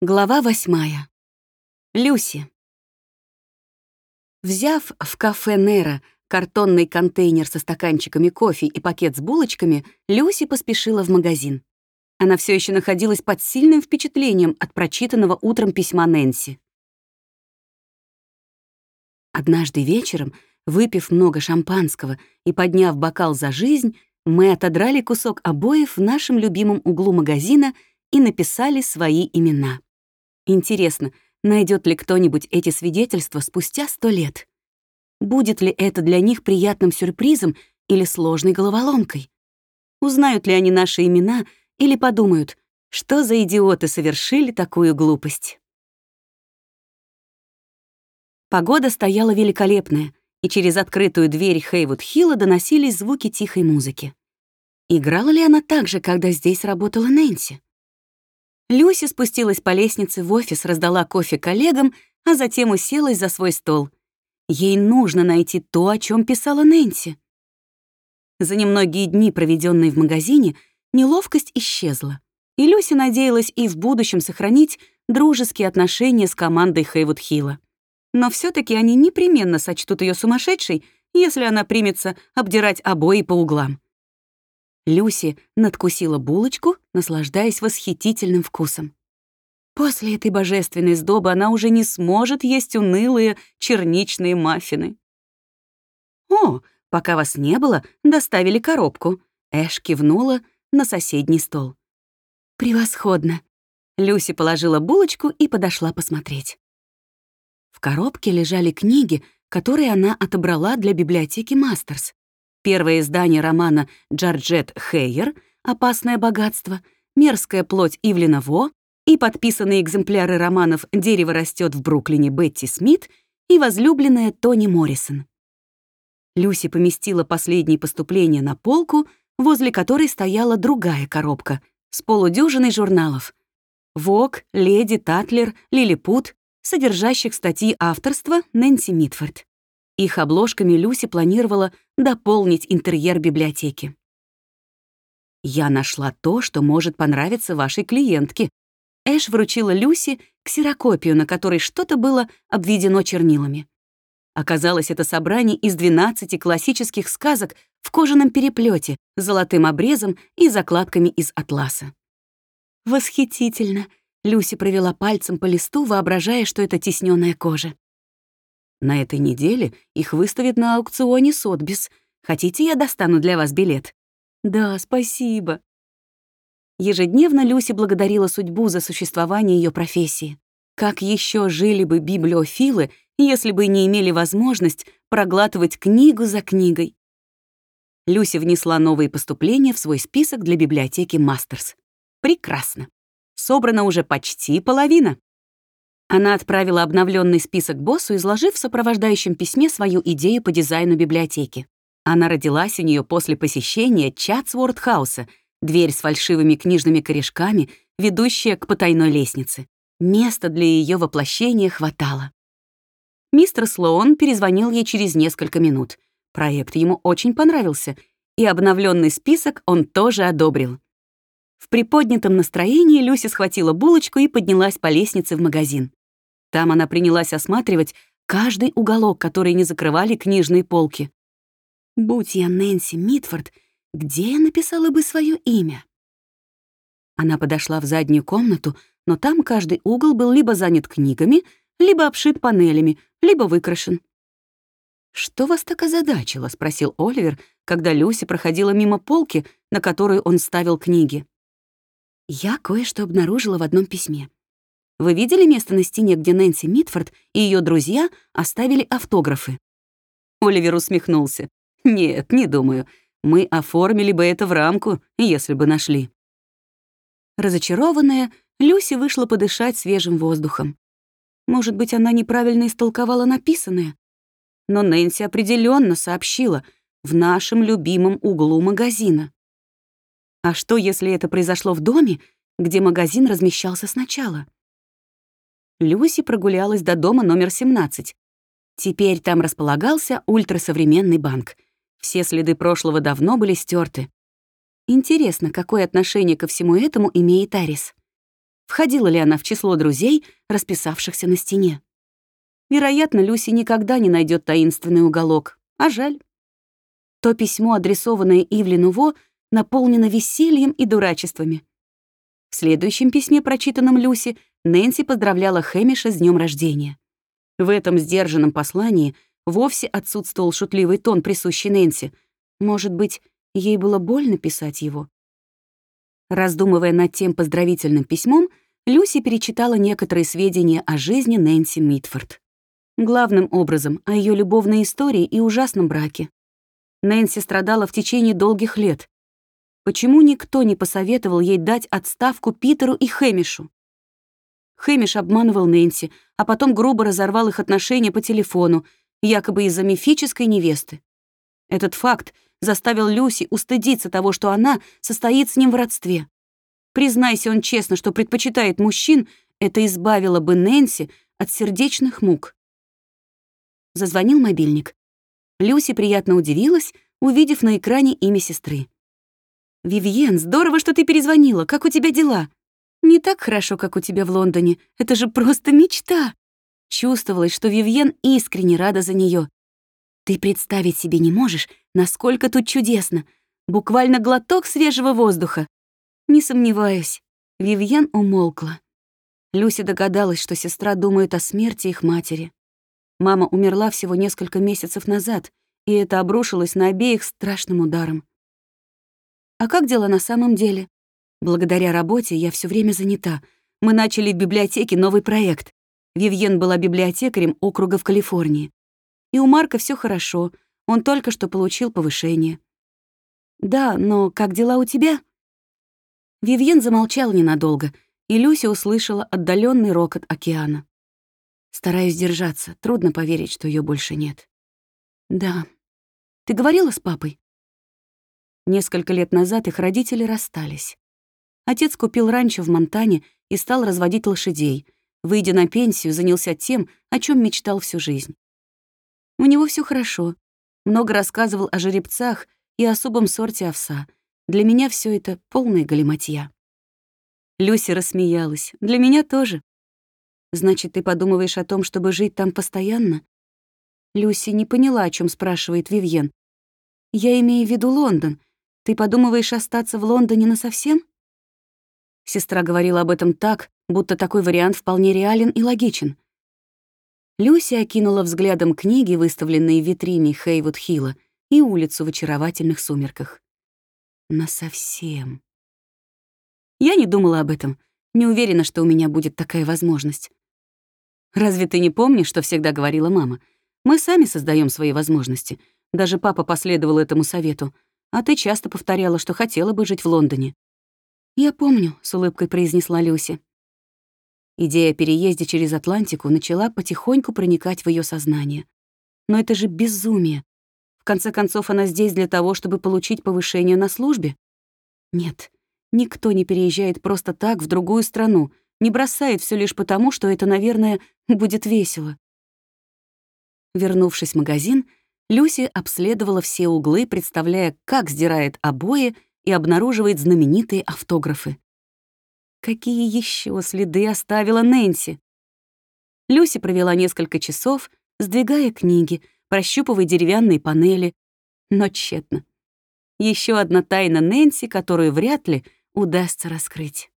Глава восьмая. Люси. Взяв в кафе Нера картонный контейнер со стаканчиками кофе и пакет с булочками, Люси поспешила в магазин. Она все еще находилась под сильным впечатлением от прочитанного утром письма Нэнси. Однажды вечером, выпив много шампанского и подняв бокал за жизнь, мы отодрали кусок обоев в нашем любимом углу магазина и написали свои имена. Интересно, найдет ли кто-нибудь эти свидетельства спустя сто лет? Будет ли это для них приятным сюрпризом или сложной головоломкой? Узнают ли они наши имена или подумают, что за идиоты совершили такую глупость? Погода стояла великолепная, и через открытую дверь Хейвуд Хилла доносились звуки тихой музыки. Играла ли она так же, когда здесь работала Нэнси? Люси спустилась по лестнице в офис, раздала кофе коллегам, а затем уселась за свой стол. Ей нужно найти то, о чем писала Нэнси. За немногие дни, проведенные в магазине, неловкость исчезла. И Люси надеялась и в будущем сохранить дружеские отношения с командой Хейвуд Хилла. Но все таки они непременно сочтут ее сумасшедшей, если она примется обдирать обои по углам. Люси надкусила булочку, наслаждаясь восхитительным вкусом. После этой божественной сдобы она уже не сможет есть унылые черничные маффины. «О, пока вас не было, доставили коробку», — Эш кивнула на соседний стол. «Превосходно». Люси положила булочку и подошла посмотреть. В коробке лежали книги, которые она отобрала для библиотеки Мастерс. Первое издание романа Джорджет Хейер «Опасное богатство», «Мерзкая плоть Ивлина Во» и подписанные экземпляры романов «Дерево растет в Бруклине» Бетти Смит и возлюбленная Тони Моррисон. Люси поместила последние поступления на полку, возле которой стояла другая коробка с полудюжиной журналов. «Вог», «Леди», «Татлер», «Лилипут», содержащих статьи авторства Нэнси Митфорд. Их обложками Люси планировала дополнить интерьер библиотеки. «Я нашла то, что может понравиться вашей клиентке». Эш вручила Люси ксерокопию, на которой что-то было обведено чернилами. Оказалось, это собрание из 12 классических сказок в кожаном переплете золотым обрезом и закладками из атласа. «Восхитительно!» — Люси провела пальцем по листу, воображая, что это тиснёная кожа. На этой неделе их выставят на аукционе Сотбис. Хотите, я достану для вас билет?» «Да, спасибо». Ежедневно Люси благодарила судьбу за существование ее профессии. Как еще жили бы библиофилы, если бы не имели возможность проглатывать книгу за книгой? Люси внесла новые поступления в свой список для библиотеки Мастерс. Прекрасно. Собрана уже почти половина. Она отправила обновленный список боссу, изложив в сопровождающем письме свою идею по дизайну библиотеки. Она родилась у нее после посещения Чатсвордхауса, дверь с фальшивыми книжными корешками, ведущая к потайной лестнице. Места для ее воплощения хватало. Мистер Слоун перезвонил ей через несколько минут. Проект ему очень понравился, и обновленный список он тоже одобрил. В приподнятом настроении Люси схватила булочку и поднялась по лестнице в магазин. Там она принялась осматривать каждый уголок, который не закрывали книжные полки. Будь я Нэнси Митфорд, где я написала бы свое имя? Она подошла в заднюю комнату, но там каждый угол был либо занят книгами, либо обшит панелями, либо выкрашен. «Что вас так озадачило?» — спросил Оливер, когда Люси проходила мимо полки, на которую он ставил книги. «Я кое-что обнаружила в одном письме. Вы видели место на стене, где Нэнси Митфорд и ее друзья оставили автографы?» Оливер усмехнулся. «Нет, не думаю. Мы оформили бы это в рамку, если бы нашли». Разочарованная, Люси вышла подышать свежим воздухом. Может быть, она неправильно истолковала написанное? Но Нэнси определенно сообщила в нашем любимом углу магазина. А что, если это произошло в доме, где магазин размещался сначала? Люси прогулялась до дома номер 17. Теперь там располагался ультрасовременный банк. Все следы прошлого давно были стерты. Интересно, какое отношение ко всему этому имеет Арис? входила ли она в число друзей, расписавшихся на стене. Вероятно, Люси никогда не найдет таинственный уголок, а жаль. То письмо, адресованное Ивлину Во, наполнено весельем и дурачествами. В следующем письме, прочитанном Люси, Нэнси поздравляла Хэмиша с днем рождения. В этом сдержанном послании вовсе отсутствовал шутливый тон, присущий Нэнси. Может быть, ей было больно писать его? Раздумывая над тем поздравительным письмом, Люси перечитала некоторые сведения о жизни Нэнси Митфорд. Главным образом о ее любовной истории и ужасном браке. Нэнси страдала в течение долгих лет. Почему никто не посоветовал ей дать отставку Питеру и Хэмишу? Хэмиш обманывал Нэнси, а потом грубо разорвал их отношения по телефону, якобы из-за мифической невесты. Этот факт заставил Люси устыдиться того, что она состоит с ним в родстве. Признайся он честно, что предпочитает мужчин, это избавило бы Нэнси от сердечных мук. Зазвонил мобильник. Люси приятно удивилась, увидев на экране имя сестры. «Вивьен, здорово, что ты перезвонила. Как у тебя дела?» «Не так хорошо, как у тебя в Лондоне. Это же просто мечта!» Чувствовалось, что Вивьен искренне рада за нее. «Ты представить себе не можешь, насколько тут чудесно. Буквально глоток свежего воздуха». «Не сомневаюсь». Вивьен умолкла. Люси догадалась, что сестра думает о смерти их матери. Мама умерла всего несколько месяцев назад, и это обрушилось на обеих страшным ударом. А как дела на самом деле? Благодаря работе я все время занята. Мы начали в библиотеке новый проект. Вивьен была библиотекарем округа в Калифорнии. И у Марка все хорошо, он только что получил повышение. «Да, но как дела у тебя?» Вивьен замолчал ненадолго, и Люся услышала отдаленный рокот океана. Стараюсь держаться. Трудно поверить, что ее больше нет. Да. Ты говорила с папой? Несколько лет назад их родители расстались. Отец купил ранчо в Монтане и стал разводить лошадей. Выйдя на пенсию, занялся тем, о чем мечтал всю жизнь. У него все хорошо. Много рассказывал о жеребцах и особом сорте овса. Для меня все это полная галиматья. Люси рассмеялась. Для меня тоже. Значит, ты подумываешь о том, чтобы жить там постоянно? Люси не поняла, о чем спрашивает Вивьен. Я имею в виду Лондон. Ты подумываешь остаться в Лондоне насовсем? Сестра говорила об этом так, будто такой вариант вполне реален и логичен. Люси окинула взглядом книги, выставленные в витрине Хейвуд-Хилла, и улицу в очаровательных сумерках. Насовсем. Я не думала об этом. Не уверена, что у меня будет такая возможность. Разве ты не помнишь, что всегда говорила мама? Мы сами создаем свои возможности. Даже папа последовал этому совету. А ты часто повторяла, что хотела бы жить в Лондоне. «Я помню», — с улыбкой произнесла Люси. Идея о переезде через Атлантику начала потихоньку проникать в ее сознание. Но это же безумие. В конце концов, она здесь для того, чтобы получить повышение на службе? Нет, никто не переезжает просто так в другую страну, не бросает все лишь потому, что это, наверное, будет весело. Вернувшись в магазин, Люси обследовала все углы, представляя, как сдирает обои и обнаруживает знаменитые автографы. Какие еще следы оставила Нэнси? Люси провела несколько часов, сдвигая книги, прощупывая деревянные панели, но тщетно. Еще одна тайна Нэнси, которую вряд ли удастся раскрыть.